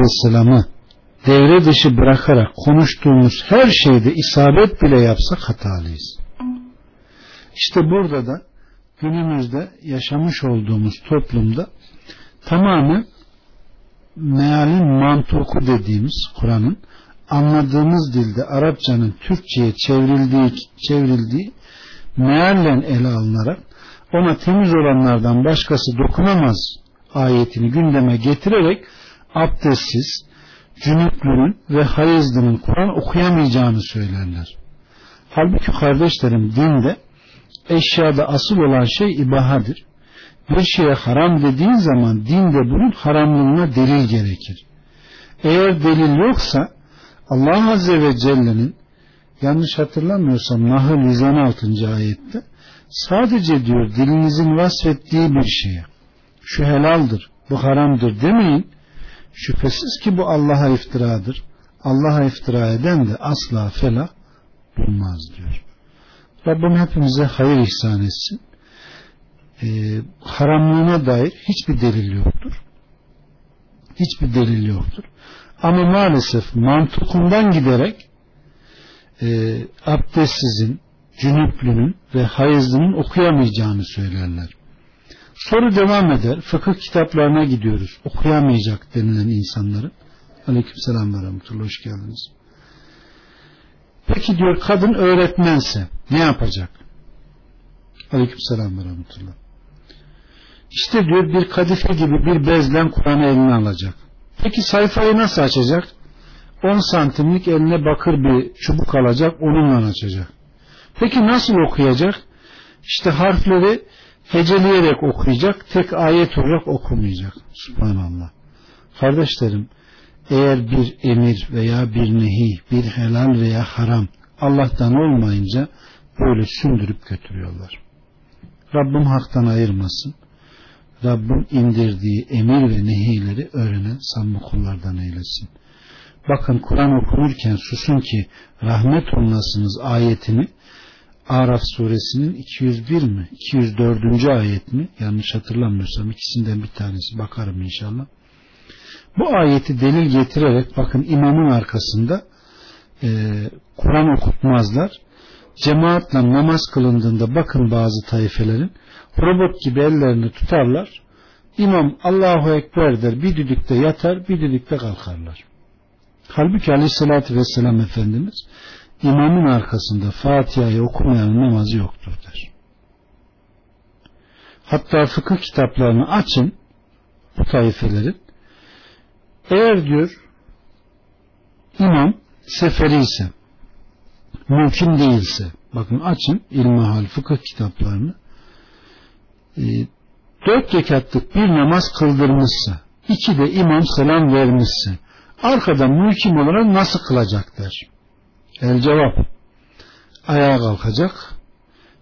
Aleyhisselam'ı devre dışı bırakarak konuştuğumuz her şeyde isabet bile yapsak hatalıyız. İşte burada da günümüzde yaşamış olduğumuz toplumda tamamen mealin mantuku dediğimiz Kur'an'ın anladığımız dilde Arapçanın Türkçe'ye çevrildiği, çevrildiği meallen ele alınarak ona temiz olanlardan başkası dokunamaz ayetini gündeme getirerek abdestsiz, cünüplünün ve hayızlının Kur'an okuyamayacağını söylerler. Halbuki kardeşlerim dinde eşyada asıl olan şey ibahadır. Bir şeye haram dediğin zaman dinde bunun haramlığına delil gerekir. Eğer delil yoksa Allah Azze ve Celle'nin yanlış hatırlamıyorsam Nahl 116. ayette sadece diyor dilinizin vasfettiği bir şeye şu helaldir, bu haramdır demeyin. Şüphesiz ki bu Allah'a iftiradır. Allah'a iftira eden de asla felah bulmaz diyor. Rabbim hepimize hayır ihsan etsin. Ee, haramlığına dair hiçbir delil yoktur. Hiçbir delil yoktur. Ama maalesef mantukundan giderek e, abdestsizin, cünüplünün ve hayızlının okuyamayacağını söylerler. Soru devam eder. Fıkıh kitaplarına gidiyoruz. Okuyamayacak denilen insanların. Aleyküm selam ve. Hoş geldiniz. Peki diyor kadın öğretmense ne yapacak? Aleyküm selam ve. İşte diyor bir kadife gibi bir bezlen Kur'an'ı eline alacak. Peki sayfayı nasıl açacak? 10 santimlik eline bakır bir çubuk alacak onunla açacak. Peki nasıl okuyacak? İşte harfleri heceleyerek okuyacak, tek ayet olarak okumayacak. Subhanallah. Kardeşlerim, eğer bir emir veya bir nehi, bir helal veya haram Allah'tan olmayınca böyle sündürüp götürüyorlar. Rabbim haktan ayırmasın. Rabbim indirdiği emir ve nehileri öğrenen samimi kullardan eylesin. Bakın Kur'an okunurken susun ki rahmet olunasınız ayetini Araf suresinin 201 mi 204. ayet mi yanlış hatırlamıyorsam ikisinden bir tanesi bakarım inşallah. Bu ayeti delil getirerek bakın imamın arkasında e, Kur'an okutmazlar. Cemaatle namaz kılındığında bakın bazı tayfelerin robot gibi ellerini tutarlar. İmam Allahu Ekber der bir düdükte yatar bir düdükte kalkarlar. Halbuki aleyhissalatü vesselam Efendimiz imamın arkasında Fatiha'yı okumayan namazı yoktur der. Hatta fıkıh kitaplarını açın bu taifelerin eğer diyor imam seferi ise mümkün değilse bakın açın ilmihal fıkıh kitaplarını e, dört rekatlık bir namaz kıldırmışsa iki de imam selam vermişse arkadan mümkün olarak nasıl kılacak der. El cevap ayağa kalkacak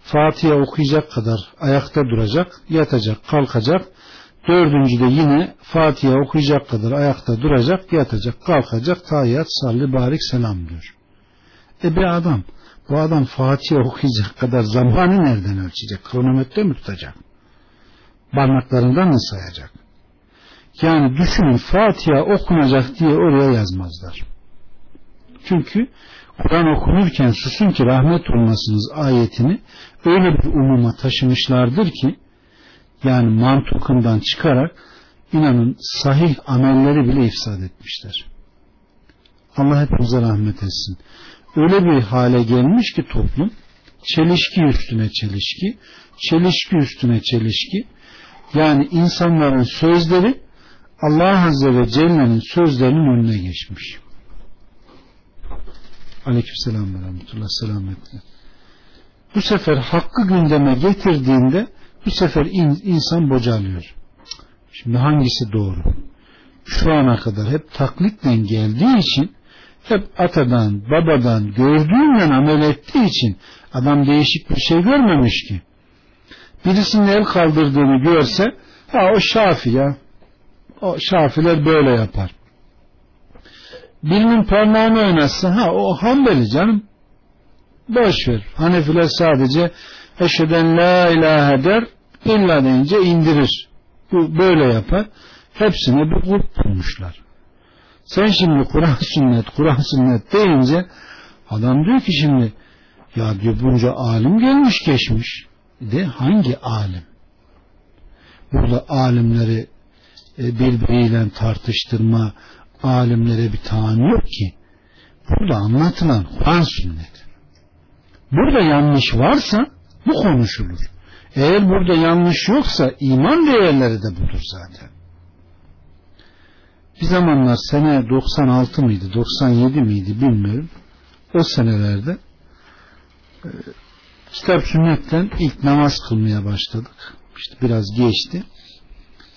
Fatiha okuyacak kadar ayakta duracak yatacak kalkacak. Dördüncüde yine Fatiha okuyacak kadar ayakta duracak yatacak kalkacak. Tayyat salli barik selam diyor. E bir adam bu adam Fatiha okuyacak kadar zamanı nereden ölçecek? Kronometre mi tutacak? Parmaklarından mı sayacak? Yani düşünün Fatiha okunacak diye oraya yazmazlar. Çünkü Kur'an okunurken susun ki rahmet olmasınız ayetini öyle bir umuma taşımışlardır ki yani mantukundan çıkarak inanın sahih amelleri bile ifsad etmişler. Allah hepimize rahmet etsin. Öyle bir hale gelmiş ki toplum çelişki üstüne çelişki, çelişki üstüne çelişki yani insanların sözleri Allah Azze ve Celle'nin sözlerinin önüne geçmiş. Aleykümselam ve rahmetullah selametle. Bu sefer hakkı gündeme getirdiğinde bu sefer in, insan bocalıyor. Şimdi hangisi doğru? Şu ana kadar hep taklitle geldiği için hep atadan, babadan, gördüğünden amel ettiği için adam değişik bir şey görmemiş ki. Birisinin el kaldırdığını görse ha o şafi ya o şafiler böyle yapar birinin parmağını oynatsa ha o hanbeli canım boş ver. Hanefiler sadece eşheden la ilahe der illa deyince indirir. Bu böyle yapar. Hepsine bir grup bulmuşlar. Sen şimdi Kur'an sünnet, Kur'an sünnet deyince adam diyor ki şimdi ya diyor bunca alim gelmiş geçmiş. De hangi alim? Burada alimleri e, birbiriyle tartıştırma, alimlere bir tahan yok ki. Burada anlatılan Kur'an sünnet. Burada yanlış varsa bu konuşulur. Eğer burada yanlış yoksa iman değerleri de budur zaten. Bir zamanlar sene 96 mıydı 97 miydi bilmiyorum. O senelerde e, kitap sünnetten ilk namaz kılmaya başladık. İşte biraz geçti.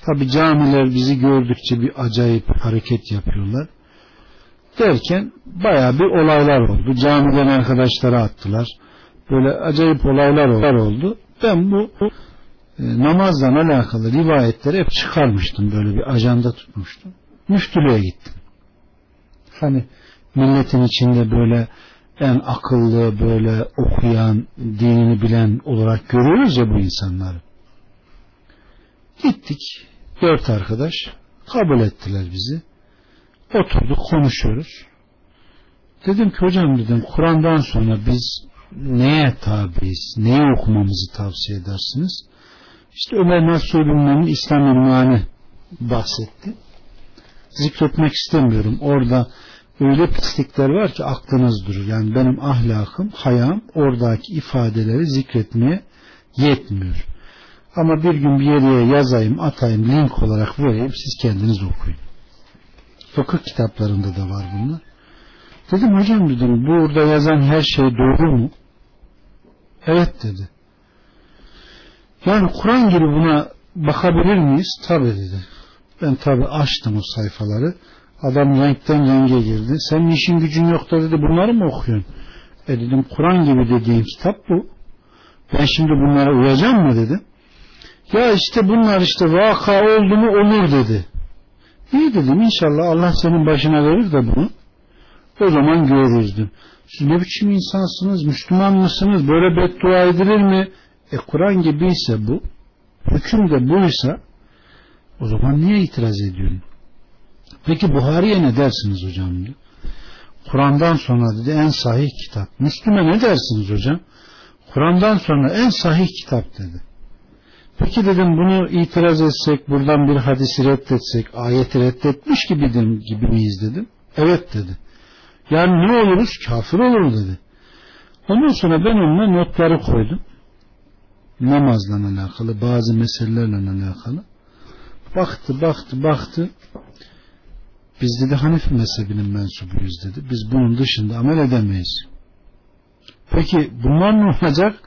Tabi camiler bizi gördükçe bir acayip hareket yapıyorlar. Derken baya bir olaylar oldu. Camiden arkadaşlara attılar. Böyle acayip olaylar oldu. Ben bu e, namazla alakalı rivayetleri hep çıkarmıştım. Böyle bir ajanda tutmuştum. Müftülüğe gittim. Hani milletin içinde böyle en akıllı böyle okuyan, dinini bilen olarak görüyoruz ya bu insanları. Gittik. Dört arkadaş kabul ettiler bizi. Oturduk konuşuyoruz. Dedim ki hocam dedim Kur'an'dan sonra biz neye tabiiz, neyi okumamızı tavsiye edersiniz? İşte Ömer Nasuh Bilmen'in İslam ilmani bahsetti. Zikretmek istemiyorum. Orada öyle pislikler var ki aklınız durur. Yani benim ahlakım, hayam oradaki ifadeleri zikretmeye yetmiyor. Ama bir gün bir yere yazayım, atayım, link olarak vereyim, siz kendiniz okuyun. Fıkıh kitaplarında da var bunlar. Dedim hocam dedim, burada yazan her şey doğru mu? Evet dedi. Yani Kur'an gibi buna bakabilir miyiz? Tabi dedi. Ben tabi açtım o sayfaları. Adam renkten renge girdi. Senin işin gücün yok da dedi bunları mı okuyorsun? E dedim Kur'an gibi dediğin kitap bu. Ben şimdi bunlara uyacağım mı dedim. Ya işte bunlar işte vaka oldu mu olur dedi. İyi dedim inşallah Allah senin başına verir de bunu. O zaman görürüz dedim. Siz ne biçim insansınız? Müslüman mısınız? Böyle beddua edilir mi? E Kur'an gibiyse bu, hüküm de buysa o zaman niye itiraz ediyorsun? Peki Buhari'ye ne dersiniz hocam? Kur'an'dan sonra dedi en sahih kitap. Müslüme ne dersiniz hocam? Kur'an'dan sonra en sahih kitap dedi. Peki dedim bunu itiraz etsek, buradan bir hadisi reddetsek, ayeti reddetmiş gibi, gibi miyiz dedim. Evet dedi. Yani ne oluruz? Kafir olur dedi. Ondan sonra ben onunla notları koydum. Namazla alakalı, bazı meselelerle alakalı. Baktı, baktı, baktı. Biz dedi Hanefi mezhebinin mensubuyuz dedi. Biz bunun dışında amel edemeyiz. Peki bunlar ne olacak?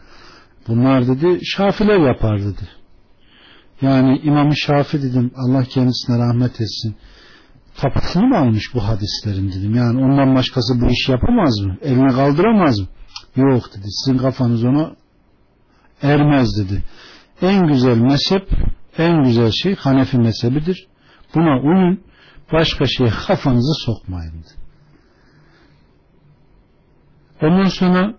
Bunlar dedi Şafiler yapar dedi. Yani İmam-ı Şafi dedim Allah kendisine rahmet etsin. Tapusunu mu almış bu hadislerin dedim. Yani ondan başkası bu iş yapamaz mı? Eline kaldıramaz mı? Yok dedi. Sizin kafanız ona ermez dedi. En güzel mezhep, en güzel şey Hanefi mezhebidir. Buna uyun, başka şeye kafanızı sokmayın. Dedi. Ondan sonra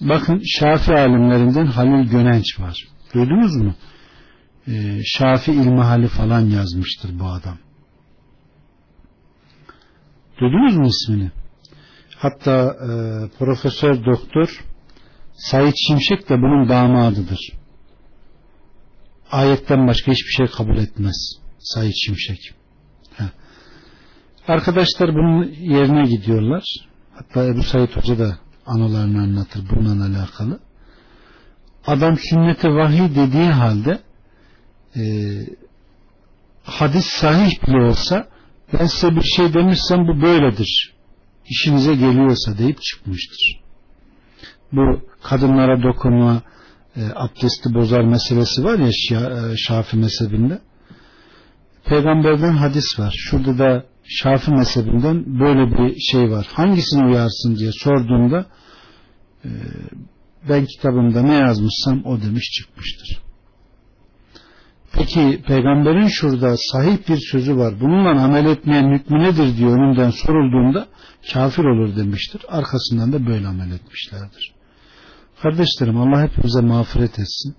bakın Şafi alimlerinden Halil Gönenç var. Duydunuz mu? Ee, Şafi İlmihali falan yazmıştır bu adam. Duydunuz mu ismini? Hatta e, Profesör Doktor Said Şimşek de bunun damadıdır. Ayetten başka hiçbir şey kabul etmez. Said Şimşek. Heh. Arkadaşlar bunun yerine gidiyorlar. Hatta Ebu Said Hoca da anılarını anlatır bununla alakalı. Adam sünnete vahiy dediği halde e, hadis sahih bile olsa ben size bir şey demişsem bu böyledir. İşinize geliyorsa deyip çıkmıştır. Bu kadınlara dokunma, e, abdesti bozar meselesi var ya e, Şafi mezhebinde. Peygamberden hadis var. Şurada da Şafi mezhebinden böyle bir şey var. Hangisini uyarsın diye sorduğunda e, ben kitabımda ne yazmışsam o demiş çıkmıştır. Peki peygamberin şurada sahih bir sözü var. Bununla amel etmeyen hükmü nedir diye önünden sorulduğunda kafir olur demiştir. Arkasından da böyle amel etmişlerdir. Kardeşlerim Allah hepimize mağfiret etsin.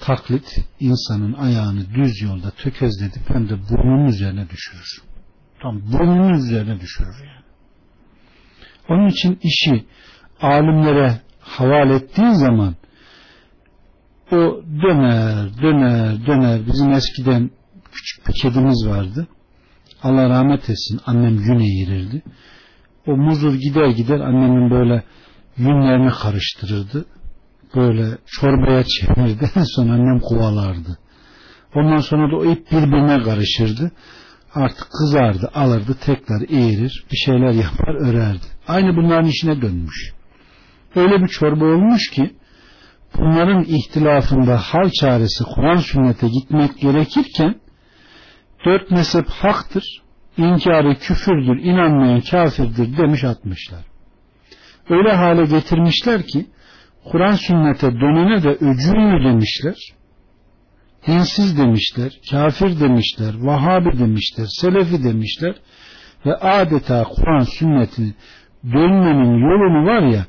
Taklit insanın ayağını düz yolda tökezledip hem de burnunun üzerine düşürür. Tam burnunun üzerine düşürür yani. Onun için işi alimlere havale ettiğin zaman o döner, döner, döner. Bizim eskiden küçük bir kedimiz vardı. Allah rahmet etsin. Annem gün eğirirdi. O muzur gider gider annemin böyle yünlerini karıştırırdı. Böyle çorbaya çevirirdi. En son annem kovalardı. Ondan sonra da o ip birbirine karışırdı. Artık kızardı, alırdı, tekrar eğirir, bir şeyler yapar, örerdi. Aynı bunların işine dönmüş. Öyle bir çorba olmuş ki bunların ihtilafında hal çaresi Kur'an sünnete gitmek gerekirken dört mezhep haktır, inkarı küfürdür, inanmayan kafirdir demiş atmışlar. Öyle hale getirmişler ki Kur'an sünnete dönene de öcü demişler dinsiz demişler, kafir demişler, Vahabi demişler, Selefi demişler ve adeta Kur'an sünnetini dönmenin yolunu var ya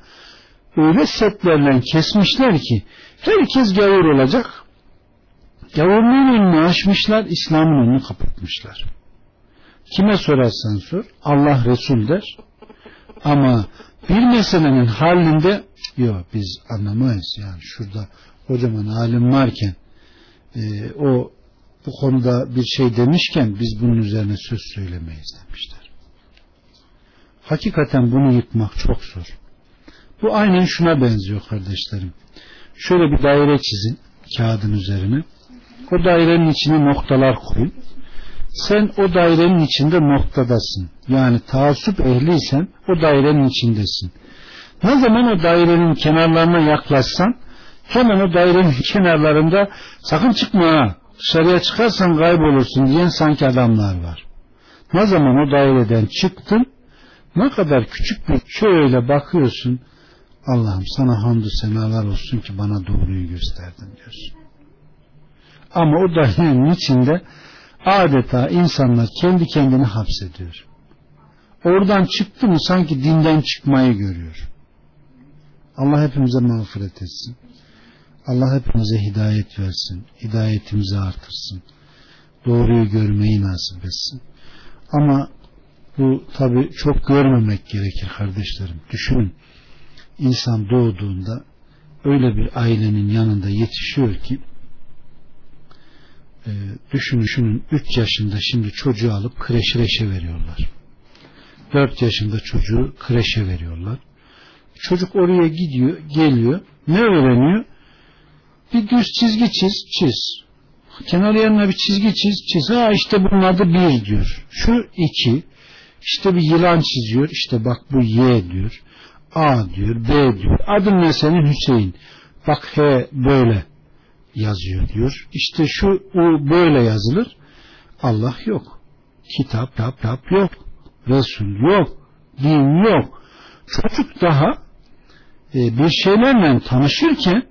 öyle setlerle kesmişler ki herkes gavur olacak. Gavurluğun önünü açmışlar, İslam'ın önünü kapatmışlar. Kime sorarsan sor, Allah Resul der. Ama bir meselenin halinde yok biz anlamayız yani şurada kocaman alim varken e, o bu konuda bir şey demişken biz bunun üzerine söz söylemeyiz demişler. Hakikaten bunu yıkmak çok zor. Bu aynen şuna benziyor kardeşlerim. Şöyle bir daire çizin kağıdın üzerine. O dairenin içine noktalar koyun. Sen o dairenin içinde noktadasın. Yani taassup ehliysen o dairenin içindesin. Ne zaman o dairenin kenarlarına yaklaşsan hemen o dairenin kenarlarında sakın çıkma ha dışarıya çıkarsan kaybolursun diyen sanki adamlar var. Ne zaman o daireden çıktın ne kadar küçük bir şöyle bakıyorsun Allah'ım sana hamdü senalar olsun ki bana doğruyu gösterdin diyorsun. Ama o dairenin içinde adeta insanlar kendi kendini hapsediyor. Oradan çıktı mı sanki dinden çıkmayı görüyor. Allah hepimize mağfiret etsin. Allah hepimize hidayet versin. Hidayetimizi artırsın. Doğruyu görmeyi nasip etsin. Ama bu tabi çok görmemek gerekir kardeşlerim. Düşünün insan doğduğunda öyle bir ailenin yanında yetişiyor ki e, düşünün şunun 3 yaşında şimdi çocuğu alıp kreşe veriyorlar. 4 yaşında çocuğu kreşe veriyorlar. Çocuk oraya gidiyor, geliyor. Ne öğreniyor? bir düz çizgi çiz, çiz. Kenar yanına bir çizgi çiz, çiz. Ha işte bunun adı bir diyor. Şu iki. İşte bir yılan çiziyor. İşte bak bu Y diyor. A diyor, B diyor. Adın ne senin Hüseyin. Bak H böyle yazıyor diyor. İşte şu U böyle yazılır. Allah yok. Kitap, kitap, kitap yok. Resul yok. Din yok. Çocuk daha e, bir şeylerle tanışırken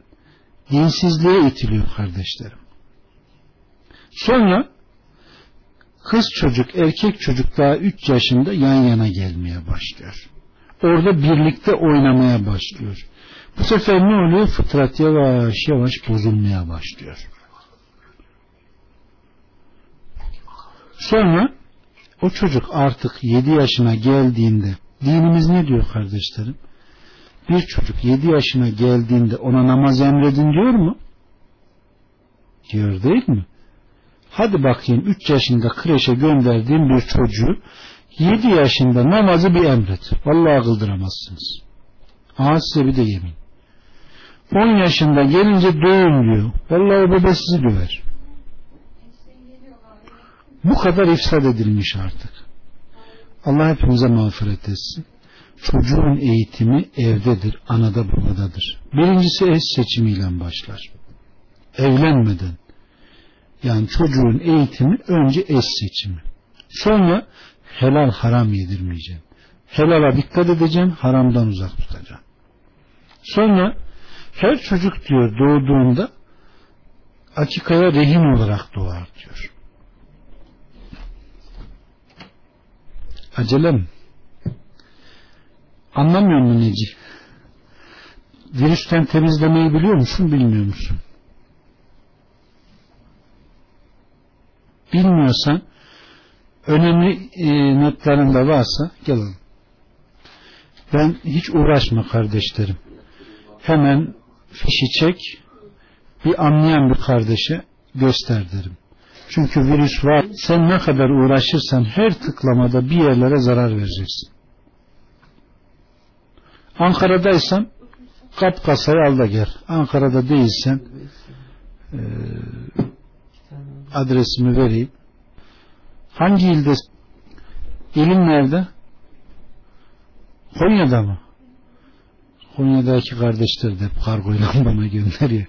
dinsizliğe itiliyor kardeşlerim. Sonra kız çocuk erkek çocuk daha 3 yaşında yan yana gelmeye başlıyor. Orada birlikte oynamaya başlıyor. Bu sefer ne oluyor? Fıtrat yavaş yavaş bozulmaya başlıyor. Sonra o çocuk artık 7 yaşına geldiğinde dinimiz ne diyor kardeşlerim? bir çocuk 7 yaşına geldiğinde ona namaz emredin diyor mu? Diyor değil mi? Hadi bakayım 3 yaşında kreşe gönderdiğim bir çocuğu 7 yaşında namazı bir emret. Vallahi kıldıramazsınız. Aha size bir de yemin. 10 yaşında gelince dövün diyor. Vallahi baba sizi döver. Bu kadar ifsad edilmiş artık. Allah hepimize mağfiret etsin çocuğun eğitimi evdedir, anada babadadır. Birincisi eş seçimiyle başlar. Evlenmeden. Yani çocuğun eğitimi önce eş seçimi. Sonra helal haram yedirmeyeceksin. Helala dikkat edeceksin, haramdan uzak tutacaksın. Sonra her çocuk diyor doğduğunda akikaya rehin olarak doğar diyor. Acelem Anlamıyor musun Neci? Virüsten temizlemeyi biliyor musun bilmiyor musun? Bilmiyorsan önemli e, notlarında varsa gelin. Ben hiç uğraşma kardeşlerim. Hemen fişi çek bir anlayan bir kardeşe göster derim. Çünkü virüs var. Sen ne kadar uğraşırsan her tıklamada bir yerlere zarar vereceksin. Ankara'daysan kap kasayı al da gel. Ankara'da değilsen e, adresimi vereyim. Hangi ilde? İlim nerede? Konya'da mı? Konya'daki kardeşler de kargoyla bana gönderiyor.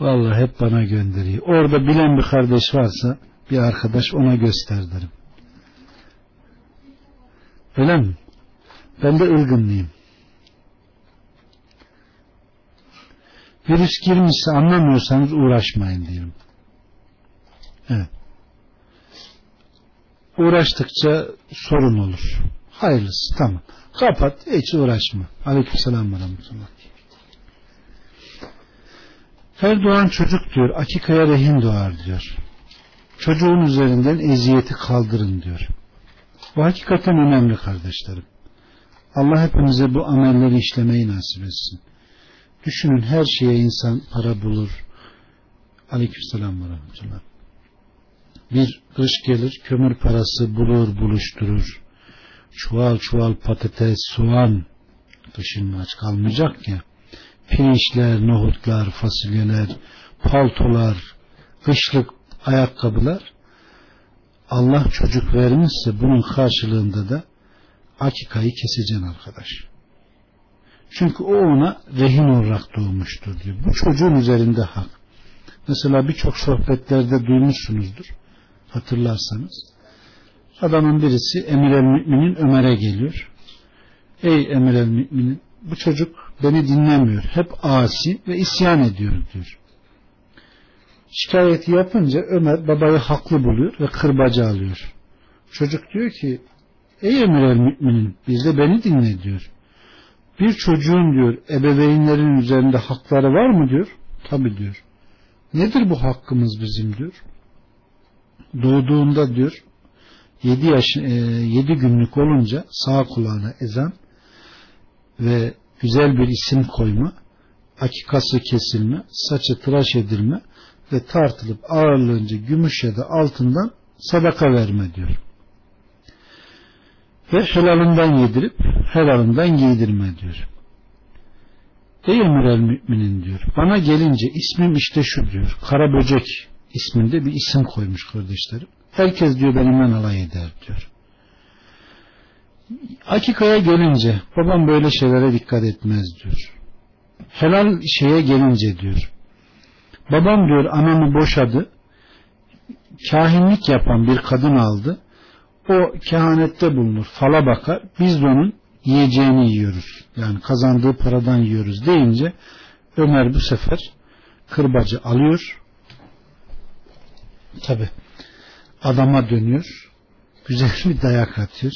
Vallahi hep bana gönderiyor. Orada bilen bir kardeş varsa bir arkadaş ona göster derim. Öyle mi? Ben de ılgınlıyım. Virüs girmişse anlamıyorsanız uğraşmayın diyorum. Evet. Uğraştıkça sorun olur. Hayırlısı tamam. Kapat hiç uğraşma. Aleykümselam ve rahmetullah. Her doğan çocuk diyor akikaya rehin doğar diyor. Çocuğun üzerinden eziyeti kaldırın diyor. Bu hakikaten önemli kardeşlerim. Allah hepimize bu amelleri işlemeyi nasip etsin. Düşünün her şeye insan para bulur. Aleykümselam ve rahmetullah. Bir kış gelir kömür parası bulur buluşturur. Çuval çuval patates, soğan kışın aç kalmayacak ya. Pirinçler, nohutlar, fasulyeler, paltolar, kışlık ayakkabılar Allah çocuk vermişse bunun karşılığında da akikayı keseceksin arkadaş. Çünkü o ona rehin olarak doğmuştur diyor. Bu çocuğun üzerinde hak. Mesela birçok sohbetlerde duymuşsunuzdur. Hatırlarsanız. Adamın birisi Emir el Mü'minin Ömer'e geliyor. Ey Emir el Mü'minin bu çocuk beni dinlemiyor. Hep asi ve isyan ediyor diyor. Şikayeti yapınca Ömer babayı haklı buluyor ve kırbacı alıyor. Çocuk diyor ki Ey Emir el Mü'minin biz de beni dinle diyor. Bir çocuğun diyor ebeveynlerin üzerinde hakları var mı diyor. Tabi diyor. Nedir bu hakkımız bizim diyor. Doğduğunda diyor 7 yaş 7 e, günlük olunca sağ kulağına ezan ve güzel bir isim koyma, akikası kesilme, saçı tıraş edilme ve tartılıp ağırlığınca gümüş ya da altından sadaka verme diyor. Ve helalından yedirip helalından giydirme diyor. Ey emir el müminin diyor. Bana gelince ismim işte şu diyor. Kara böcek isminde bir isim koymuş kardeşlerim. Herkes diyor benimle alay eder diyor. Akikaya gelince babam böyle şeylere dikkat etmez diyor. Helal şeye gelince diyor. Babam diyor anamı boşadı. Kahinlik yapan bir kadın aldı. O kehanette bulunur. Fala bakar. Biz de onun yiyeceğini yiyoruz. Yani kazandığı paradan yiyoruz deyince Ömer bu sefer kırbacı alıyor. Tabi adama dönüyor. Güzel bir dayak atıyor.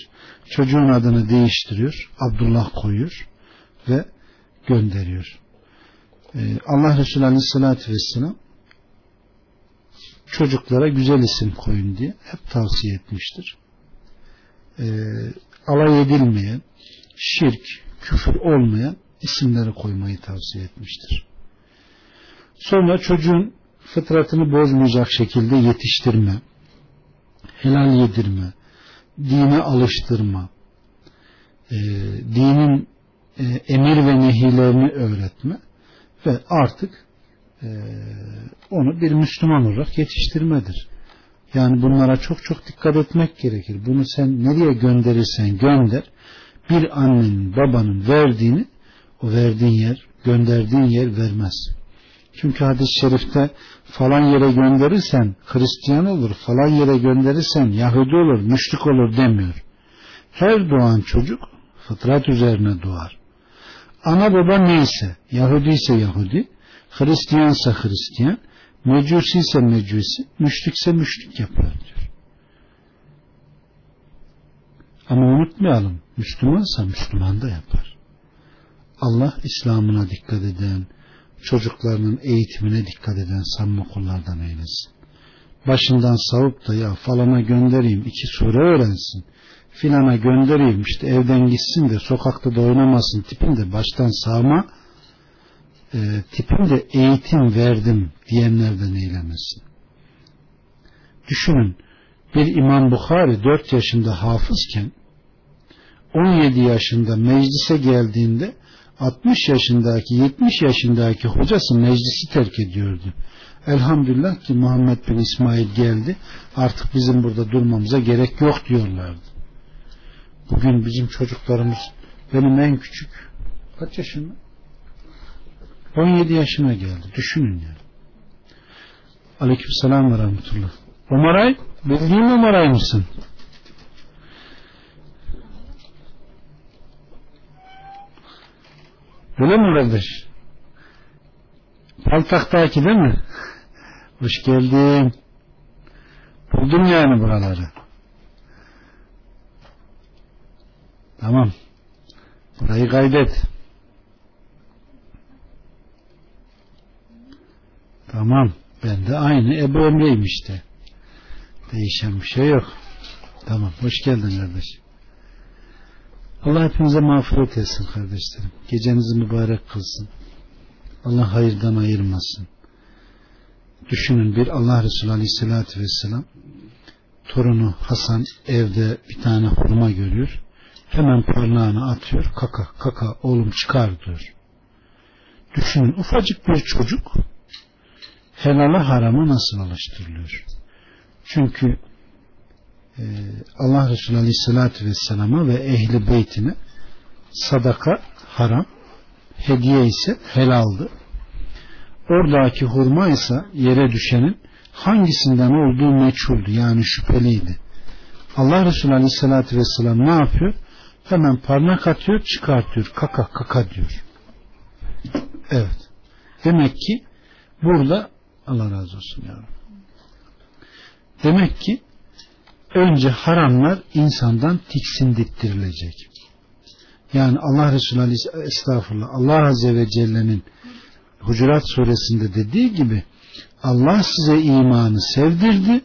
Çocuğun adını değiştiriyor. Abdullah koyuyor ve gönderiyor. Ee, Allah Resulü Aleyhisselatü Vesselam çocuklara güzel isim koyun diye hep tavsiye etmiştir. Ee, alay edilmeyen, şirk, küfür olmayan isimleri koymayı tavsiye etmiştir. Sonra çocuğun fıtratını bozmayacak şekilde yetiştirme, helal yedirme, dine alıştırma, e, dinin e, emir ve nehilerini öğretme ve artık e, onu bir Müslüman olarak yetiştirmedir. Yani bunlara çok çok dikkat etmek gerekir. Bunu sen nereye gönderirsen gönder, bir annenin babanın verdiğini o verdiğin yer, gönderdiğin yer vermez. Çünkü hadis-i şerifte falan yere gönderirsen Hristiyan olur, falan yere gönderirsen Yahudi olur, müşrik olur demiyor. Her doğan çocuk fıtrat üzerine doğar. Ana baba neyse, Yahudi ise Yahudi, Hristiyansa Hristiyan, Mecusi ise Mecusi, müşrikse müşrik yapar diyor. Ama unutmayalım, Müslümansa Müslüman da yapar. Allah İslam'ına dikkat eden, çocuklarının eğitimine dikkat eden samimi kullardan eylesin. başından savup da ya falana göndereyim iki sure öğrensin filana göndereyim işte evden gitsin de sokakta da oynamasın tipinde baştan sağma e, tipinde eğitim verdim diyenlerden eylemesin. Düşünün bir İmam Bukhari 4 yaşında hafızken 17 yaşında meclise geldiğinde 60 yaşındaki 70 yaşındaki hocası meclisi terk ediyordu. Elhamdülillah ki Muhammed bin İsmail geldi. Artık bizim burada durmamıza gerek yok diyorlardı. Bugün bizim çocuklarımız benim en küçük kaç yaşında? 17 yaşına geldi. Düşünün yani. Aleyküm selam ve rahmetullah. Omaray, bildiğin Omaray mısın? Öyle mi kardeş? Paltaktaki değil mi? Hoş geldin. Buldum yani buraları. Tamam. Burayı kaydet. Tamam. Ben de aynı Ebu Emre'yim işte. Değişen bir şey yok. Tamam. Hoş geldin kardeş. Allah hepinize mağfiret etsin kardeşlerim. Gecenizi mübarek kılsın. Allah hayırdan ayırmasın. Düşünün bir Allah Resulü Aleyhisselatü Vesselam torunu Hasan evde bir tane hurma görüyor. Hemen parmağını atıyor. Kaka kaka oğlum çıkar diyor. Düşünün ufacık bir çocuk helala harama nasıl alıştırılıyor? Çünkü Allah Resulü Aleyhisselatü Vesselam'a ve ehli beytine sadaka haram, hediye ise helaldi. Oradaki hurma ise yere düşenin hangisinden olduğu meçhuldü yani şüpheliydi. Allah Resulü Aleyhisselatü Vesselam ne yapıyor? Hemen parmak atıyor çıkartıyor. Kaka kaka diyor. Evet. Demek ki burada Allah razı olsun yavrum. Demek ki önce haramlar insandan tiksindittirilecek. Yani Allah Resulü estağfurullah Allah Azze ve Celle'nin Hucurat suresinde dediği gibi Allah size imanı sevdirdi,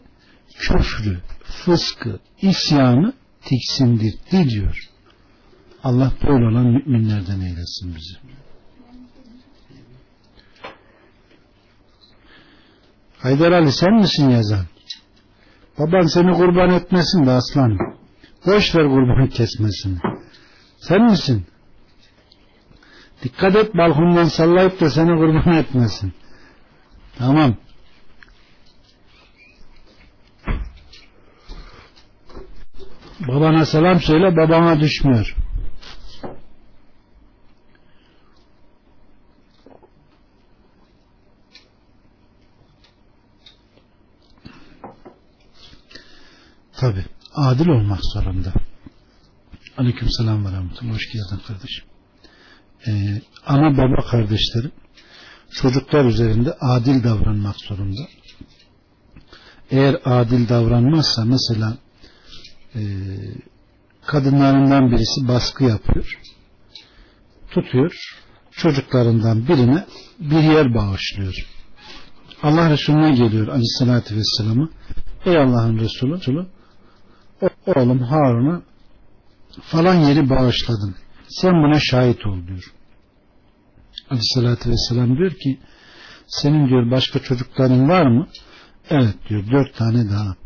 küfrü, fıskı, isyanı tiksindirdi diyor. Allah böyle olan müminlerden eylesin bizi. Haydar Ali sen misin yazan? Baban seni kurban etmesin de aslanım. Boş ver kurban kesmesini. Sen misin? Dikkat et balkondan sallayıp da seni kurban etmesin. Tamam. Babana selam söyle babana düşmüyor. Tabi adil olmak zorunda. Aleyküm selam ve rahmetullah. Hoş geldin kardeşim. Ee, ana baba kardeşlerim çocuklar üzerinde adil davranmak zorunda. Eğer adil davranmazsa mesela e, kadınlarından birisi baskı yapıyor. Tutuyor. Çocuklarından birine bir yer bağışlıyor. Allah Resulüne geliyor aleyhissalatü vesselam'a Ey Allah'ın Resulü oğlum Harun'a falan yeri bağışladım. Sen buna şahit ol diyor. Aleyhissalatü vesselam diyor ki senin diyor başka çocukların var mı? Evet diyor dört tane daha.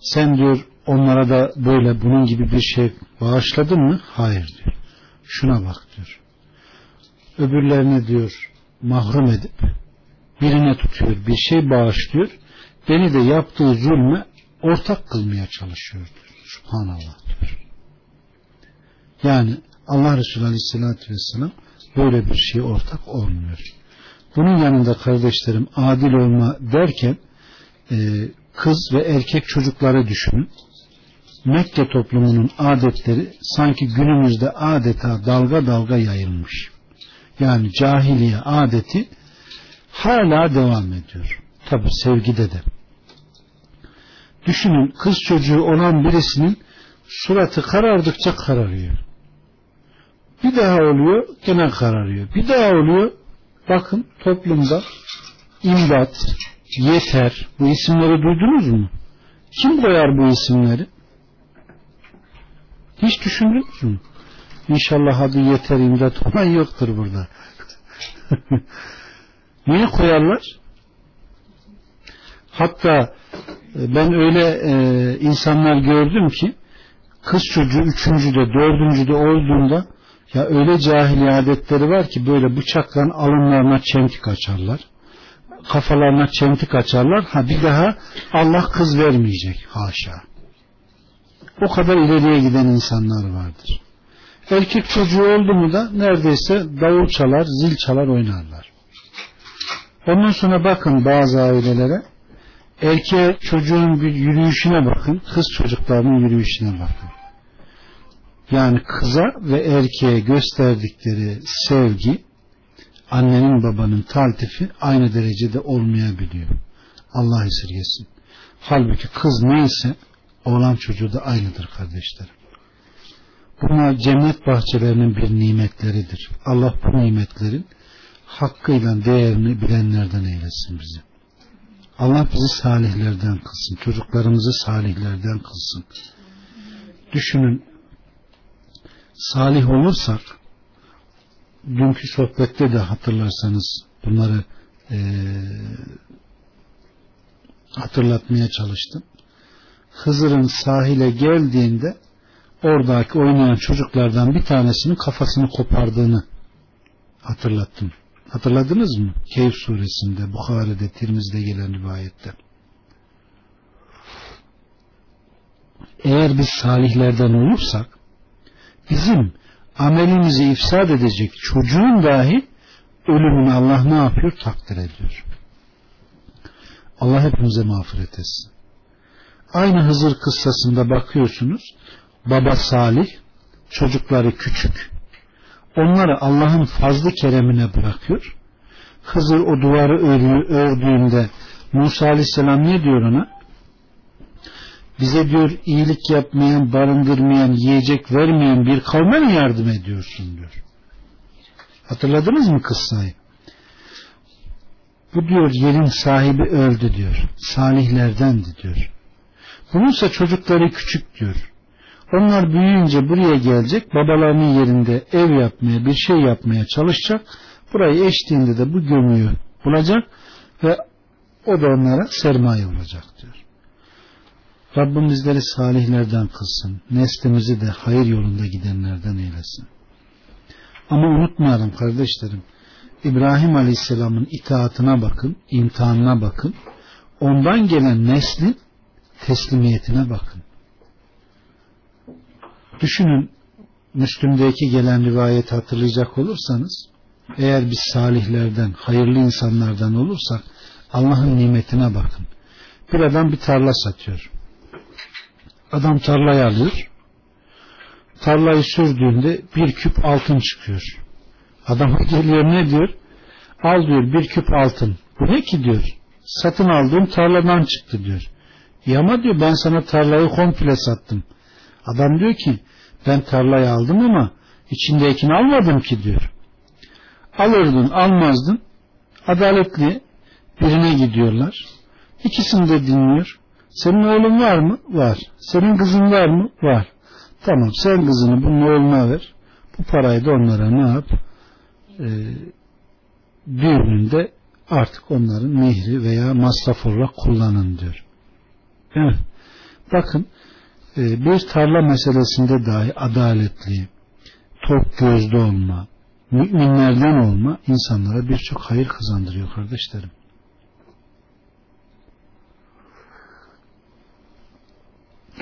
Sen diyor onlara da böyle bunun gibi bir şey bağışladın mı? Hayır diyor. Şuna bak diyor. Öbürlerini diyor mahrum edip birine tutuyor bir şey bağışlıyor. Beni de yaptığı zulme ortak kılmaya çalışıyor diyor. Subhanallah diyor. Yani Allah Resulü Aleyhisselatü Vesselam böyle bir şey ortak olmuyor. Bunun yanında kardeşlerim adil olma derken e, kız ve erkek çocukları düşünün. Mekke toplumunun adetleri sanki günümüzde adeta dalga dalga yayılmış. Yani cahiliye adeti hala devam ediyor. Tabi sevgide de. Düşünün kız çocuğu olan birisinin suratı karardıkça kararıyor. Bir daha oluyor gene kararıyor. Bir daha oluyor bakın toplumda imdat, Yeter. Bu isimleri duydunuz mu? Kim koyar bu isimleri? Hiç düşündünüz mü? İnşallah adı yeter imdat olan yoktur burada. Niye koyarlar? Hatta ben öyle e, insanlar gördüm ki kız çocuğu üçüncüde, dördüncüde olduğunda ya öyle cahili adetleri var ki böyle bıçakla alınlarına çentik açarlar. Kafalarına çentik açarlar. Ha bir daha Allah kız vermeyecek. Haşa. O kadar ileriye giden insanlar vardır. Erkek çocuğu oldu mu da neredeyse davul çalar, zil çalar oynarlar. Ondan sonra bakın bazı ailelere erkeğe çocuğun bir yürüyüşüne bakın, kız çocuklarının yürüyüşüne bakın. Yani kıza ve erkeğe gösterdikleri sevgi annenin babanın taltifi aynı derecede olmayabiliyor. Allah esirgesin. Halbuki kız neyse oğlan çocuğu da aynıdır kardeşlerim. Bunlar cennet bahçelerinin bir nimetleridir. Allah bu nimetlerin hakkıyla değerini bilenlerden eylesin bizi. Allah bizi salihlerden kılsın. Çocuklarımızı salihlerden kılsın. Düşünün salih olursak dünkü sohbette de hatırlarsanız bunları e, hatırlatmaya çalıştım. Hızır'ın sahile geldiğinde oradaki oynayan çocuklardan bir tanesinin kafasını kopardığını hatırlattım. Hatırladınız mı? Keyif suresinde, Bukhari'de, Tirmiz'de gelen rivayette. Eğer biz salihlerden olursak bizim amelimizi ifsad edecek çocuğun dahi ölümünü Allah ne yapıyor? Takdir ediyor. Allah hepimize mağfiret etsin. Aynı Hızır kıssasında bakıyorsunuz. Baba salih, çocukları küçük. Onları Allah'ın fazlı keremine bırakıyor. Hızır o duvarı ördüğünde Musa Aleyhisselam ne diyor ona? bize diyor iyilik yapmayan, barındırmayan, yiyecek vermeyen bir kavme mi yardım ediyorsun diyor. Hatırladınız mı kıssayı? Bu diyor yerin sahibi öldü diyor. Salihlerdendi diyor. Bununsa çocukları küçük diyor. Onlar büyüyünce buraya gelecek, babalarının yerinde ev yapmaya, bir şey yapmaya çalışacak. Burayı eştiğinde de bu gömüyü bulacak ve o da onlara sermaye olacak diyor. Rabbim bizleri salihlerden kılsın. Neslimizi de hayır yolunda gidenlerden eylesin. Ama unutmayalım kardeşlerim. İbrahim Aleyhisselam'ın itaatına bakın, imtihanına bakın. Ondan gelen neslin teslimiyetine bakın. Düşünün Müslüm'deki gelen rivayeti hatırlayacak olursanız eğer biz salihlerden, hayırlı insanlardan olursak Allah'ın nimetine bakın. Bir adam bir tarla satıyor. Adam tarlayı alıyor. Tarlayı sürdüğünde bir küp altın çıkıyor. Adam geliyor ne diyor? Al diyor bir küp altın. Bu ne ki diyor? Satın aldığım tarladan çıktı diyor. Ya ama diyor ben sana tarlayı komple sattım. Adam diyor ki ben tarlayı aldım ama içindekini almadım ki diyor. Alırdın almazdın. Adaletli birine gidiyorlar. İkisini de dinliyor. Senin oğlun var mı? Var. Senin kızın var mı? Var. Tamam sen kızını bunun oğluna ver. Bu parayı da onlara ne yap? Ee, düğününde artık onların mihri veya masraf olarak kullanın diyor. Evet. Bakın bir tarla meselesinde dahi adaletli, top gözlü olma, müminlerden olma insanlara birçok hayır kazandırıyor kardeşlerim.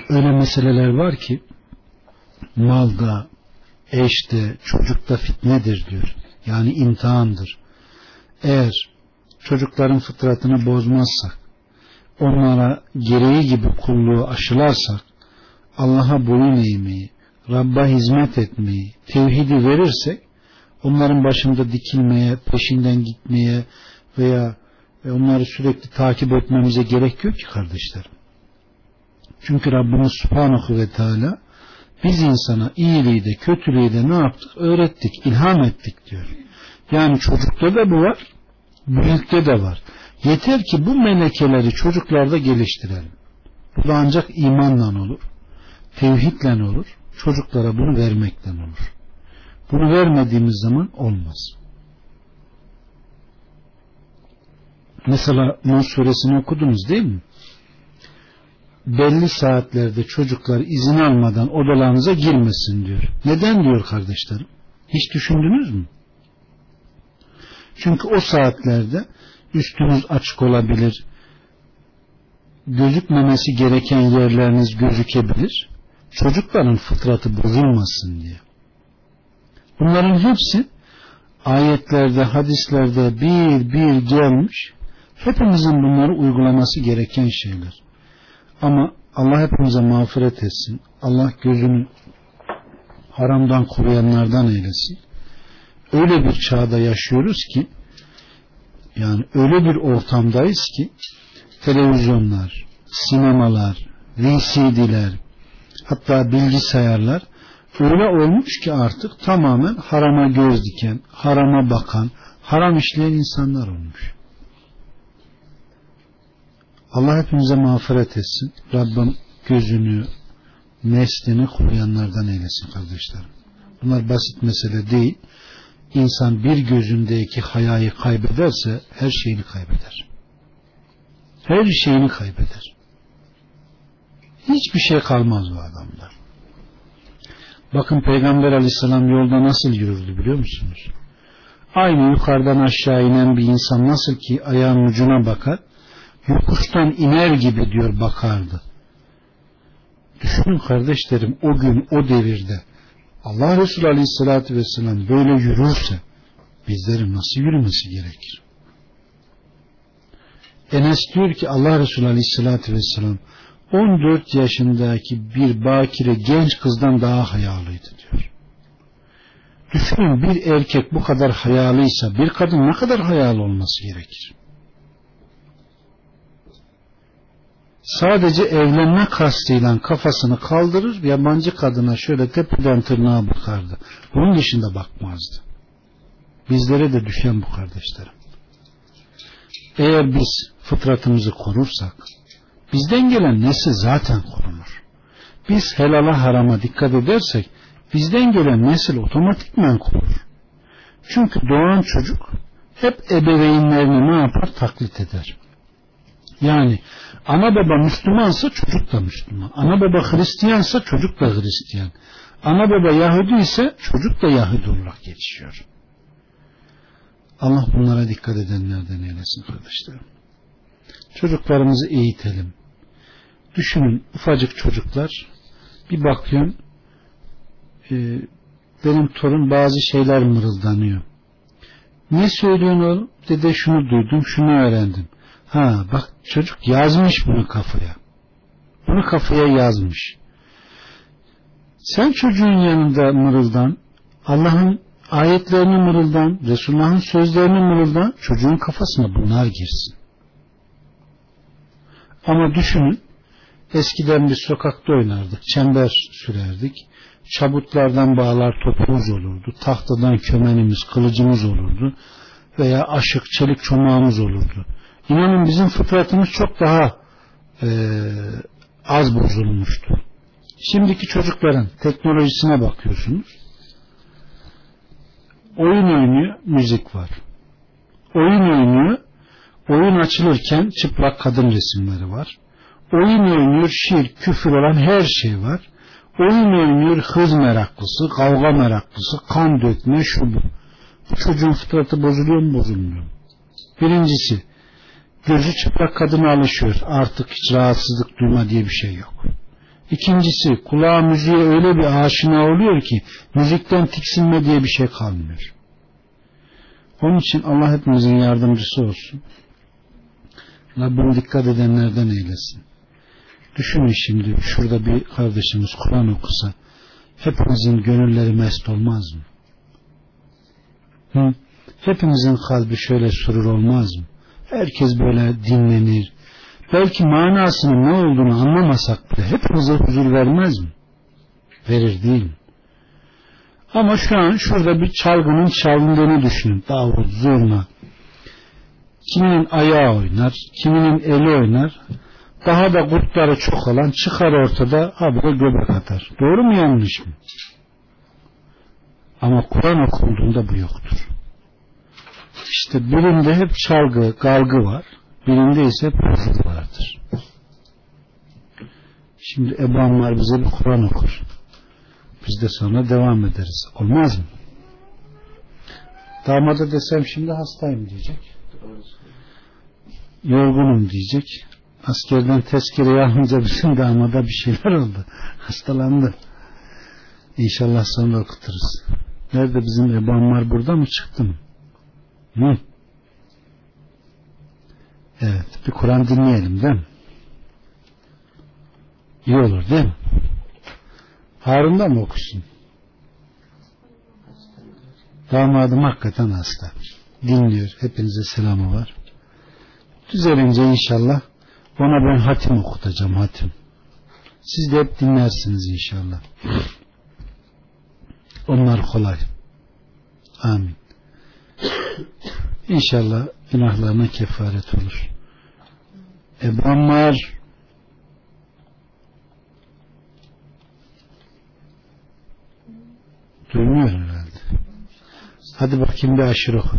öyle meseleler var ki malda, eşte, çocukta fitnedir diyor. Yani imtihandır. Eğer çocukların fıtratını bozmazsak, onlara gereği gibi kulluğu aşılarsak, Allah'a boyun eğmeyi, Rabb'a hizmet etmeyi, tevhidi verirsek, onların başında dikilmeye, peşinden gitmeye veya onları sürekli takip etmemize gerek yok ki kardeşlerim. Çünkü Rabbimiz Subhanahu ve Teala biz insana iyiliği de kötülüğü de ne yaptık? Öğrettik, ilham ettik diyor. Yani çocukta da bu var, büyükte de var. Yeter ki bu melekeleri çocuklarda geliştirelim. Bu da ancak imanla olur. Tevhidle olur. Çocuklara bunu vermekten olur. Bunu vermediğimiz zaman olmaz. Mesela Nur suresini okudunuz değil mi? Belli saatlerde çocuklar izin almadan odalarınıza girmesin diyor. Neden diyor kardeşlerim? Hiç düşündünüz mü? Çünkü o saatlerde üstünüz açık olabilir, gözükmemesi gereken yerleriniz gözükebilir. Çocukların fıtratı bozulmasın diye. Bunların hepsi ayetlerde, hadislerde bir bir gelmiş. Hepimizin bunları uygulaması gereken şeyler. Ama Allah hepimize mağfiret etsin. Allah gözünü haramdan koruyanlardan eylesin. Öyle bir çağda yaşıyoruz ki yani öyle bir ortamdayız ki televizyonlar, sinemalar, VCD'ler, hatta bilgisayarlar öyle olmuş ki artık tamamen harama göz diken, harama bakan, haram işleyen insanlar olmuş. Allah hepimize mağfiret etsin. Rabbim gözünü, neslini koruyanlardan eylesin kardeşlerim. Bunlar basit mesele değil. İnsan bir gözündeki hayayı kaybederse her şeyini kaybeder. Her şeyini kaybeder. Hiçbir şey kalmaz bu adamda. Bakın Peygamber aleyhisselam yolda nasıl yürürdü biliyor musunuz? Aynı yukarıdan aşağı inen bir insan nasıl ki ayağın ucuna bakar, yokuştan iner gibi diyor bakardı. Düşünün kardeşlerim o gün o devirde Allah Resulü Aleyhisselatü Vesselam böyle yürürse bizlerin nasıl yürümesi gerekir? Enes diyor ki Allah Resulü Aleyhisselatü Vesselam 14 yaşındaki bir bakire genç kızdan daha hayalıydı diyor. Düşünün bir erkek bu kadar hayalıysa bir kadın ne kadar hayal olması gerekir? Sadece evlenme kastıyla kafasını kaldırır yabancı kadına şöyle tepeden tırnağa bakardı. Bunun dışında bakmazdı. Bizlere de düşen bu kardeşlerim. Eğer biz fıtratımızı korursak bizden gelen nesil zaten korunur. Biz helala harama dikkat edersek bizden gelen nesil otomatikmen korur. Çünkü doğan çocuk hep ebeveynlerini ne yapar? Taklit eder. Yani ana baba Müslümansa çocuk da Müslüman. Ana baba Hristiyansa çocuk da Hristiyan. Ana baba Yahudi ise çocuk da Yahudi olarak yetişiyor. Allah bunlara dikkat edenlerden eylesin kardeşlerim. Çocuklarımızı eğitelim. Düşünün ufacık çocuklar bir bakıyorum e, benim torun bazı şeyler mırıldanıyor. Ne söylüyorsun oğlum? Dede şunu duydum, şunu öğrendim. Ha bak çocuk yazmış bunu kafaya. Bunu kafaya yazmış. Sen çocuğun yanında mırıldan, Allah'ın ayetlerini mırıldan, Resulullah'ın sözlerini mırıldan, çocuğun kafasına bunlar girsin. Ama düşünün, eskiden bir sokakta oynardık, çember sürerdik, çabutlardan bağlar topumuz olurdu, tahtadan kömenimiz, kılıcımız olurdu veya aşık, çelik çomağımız olurdu. İnanın bizim fıtratımız çok daha e, az bozulmuştu. Şimdiki çocukların teknolojisine bakıyorsunuz. Oyun oynuyor, müzik var. Oyun oynuyor, oyun açılırken çıplak kadın resimleri var. Oyun oynuyor, şiir, küfür olan her şey var. Oyun oynuyor, hız meraklısı, kavga meraklısı, kan dökme, şu bu. Bu çocuğun fıtratı bozuluyor mu, bozulmuyor mu? Birincisi, gözü çıplak kadına alışıyor. Artık hiç rahatsızlık duyma diye bir şey yok. İkincisi kulağa müziğe öyle bir aşina oluyor ki müzikten tiksinme diye bir şey kalmıyor. Onun için Allah hepimizin yardımcısı olsun. Rabbim dikkat edenlerden eylesin. Düşünün şimdi şurada bir kardeşimiz Kur'an okusa hepimizin gönülleri mest olmaz mı? Hı? Hepimizin kalbi şöyle surur olmaz mı? Herkes böyle dinlenir. Belki manasının ne olduğunu anlamasak bile hepimize huzur vermez mi? Verir değil mi? Ama şu an şurada bir çalgının çalındığını düşünün. Davul, zurna. Kiminin ayağı oynar, kiminin eli oynar. Daha da kurtları çok olan çıkar ortada habire göbek atar. Doğru mu yanlış mı? Ama Kur'an okunduğunda bu yoktur. İşte birinde hep çalgı, galgı var. Birinde ise huzur vardır. Şimdi Ebu Ammar bize bir Kur'an okur. Biz de sonra devam ederiz. Olmaz mı? Damada desem şimdi hastayım diyecek. Yorgunum diyecek. Askerden tezkereyi alınca bizim damada bir şeyler oldu. Hastalandı. İnşallah sonra okuturuz. Nerede bizim Ebu Ammar burada mı çıktı mı? Hı? Evet. Bir Kur'an dinleyelim değil mi? İyi olur değil mi? Harun mı okusun? Damadım hakikaten hasta. Dinliyor. Hepinize selamı var. Düzelince inşallah ona ben hatim okutacağım hatim. Siz de hep dinlersiniz inşallah. Onlar kolay. Amin. İnşallah günahlarına kefaret olur. Ebu Ammar duymuyor herhalde. Hadi bakayım bir aşırı oku.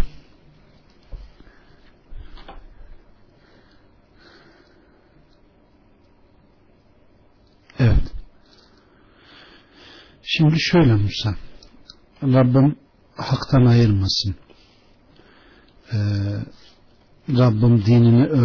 Evet. Şimdi şöyle Musa. Rabbim haktan ayırmasın. Ee, Rabbim dinini öğretsin